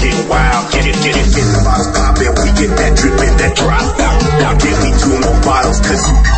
get wild, get it, get it, get the bottles poppin', we get that drippin', that drop out. Now give me two more bottles, cause you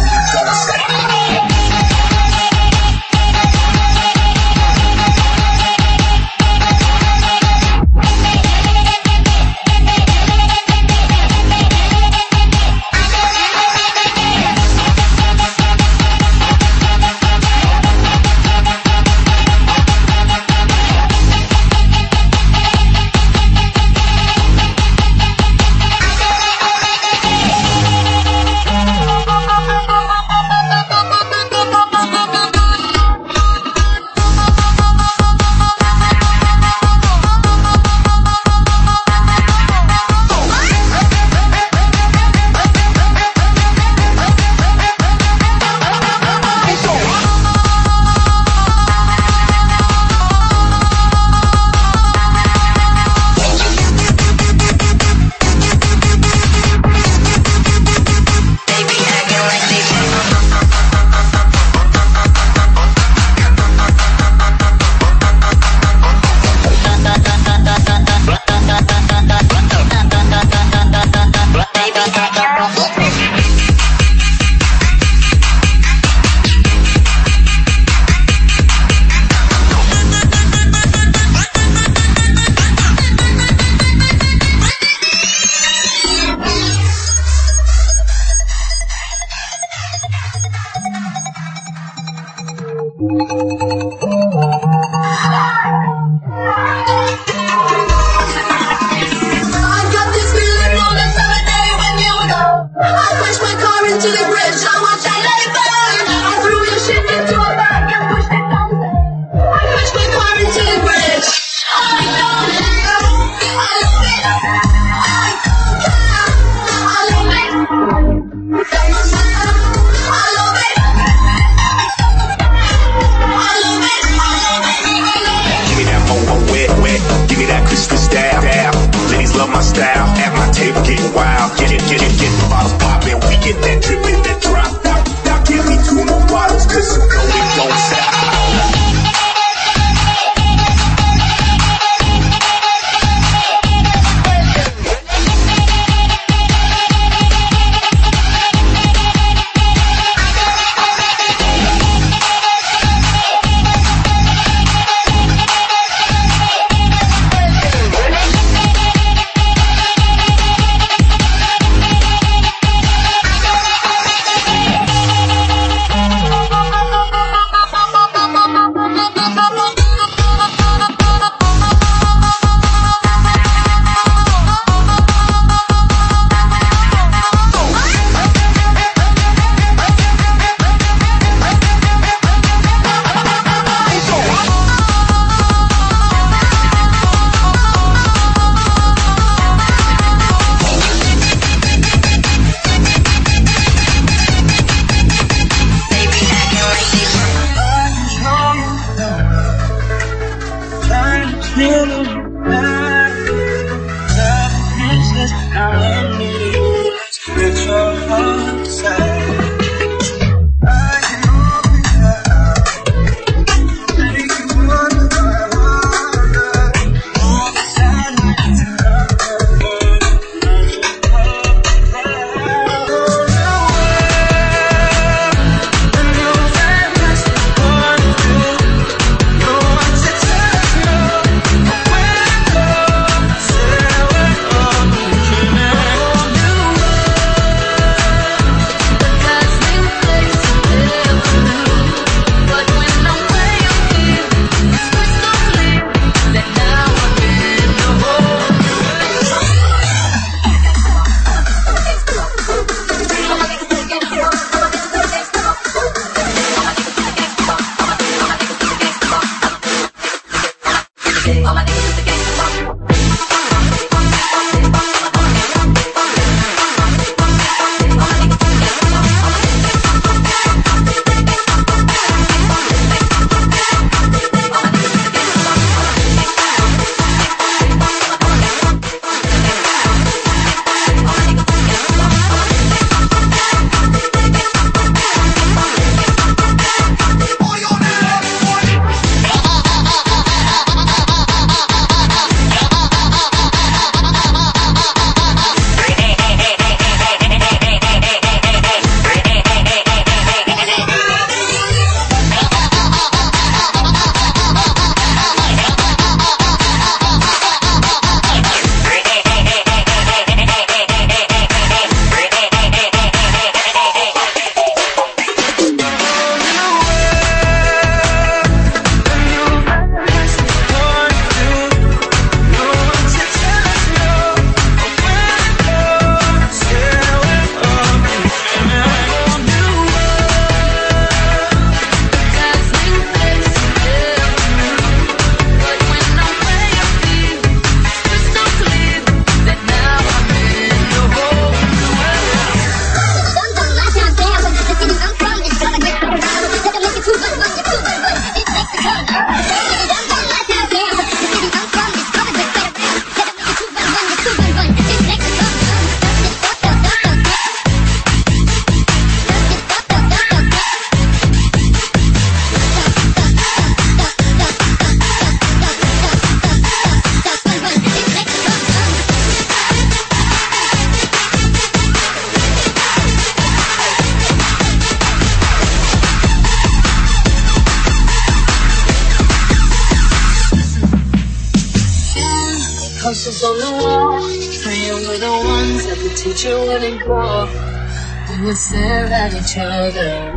would stare at each other.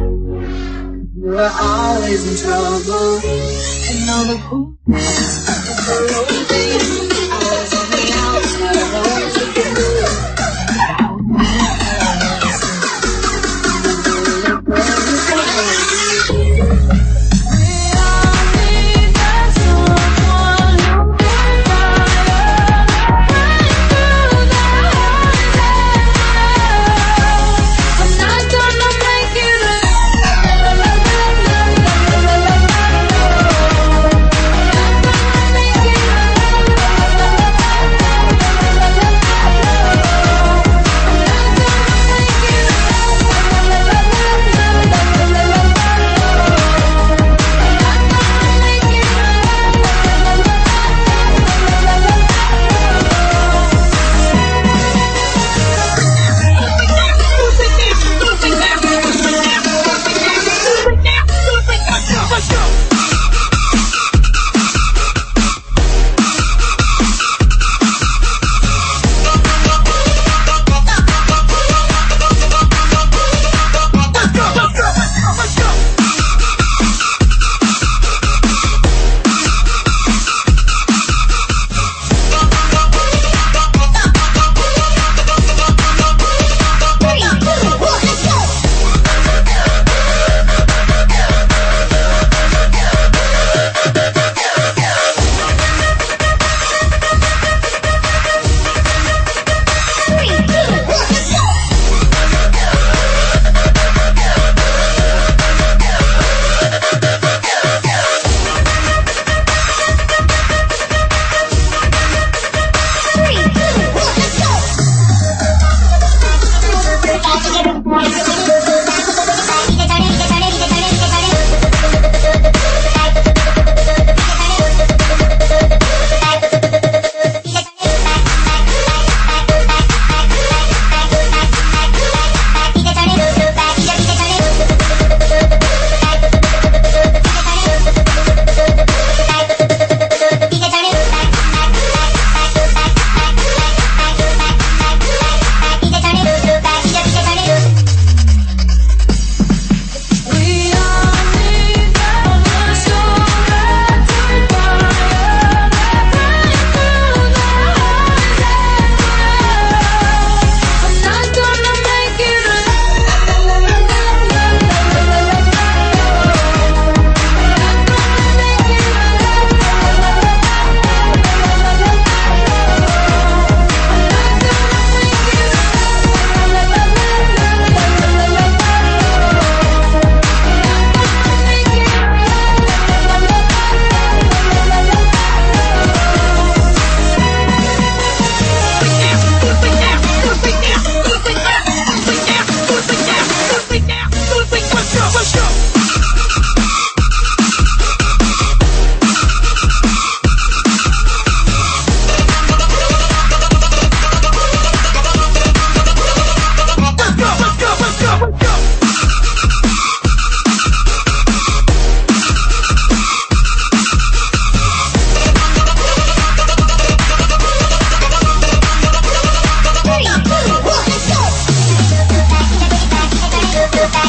We were always in trouble. And all the cool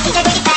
何?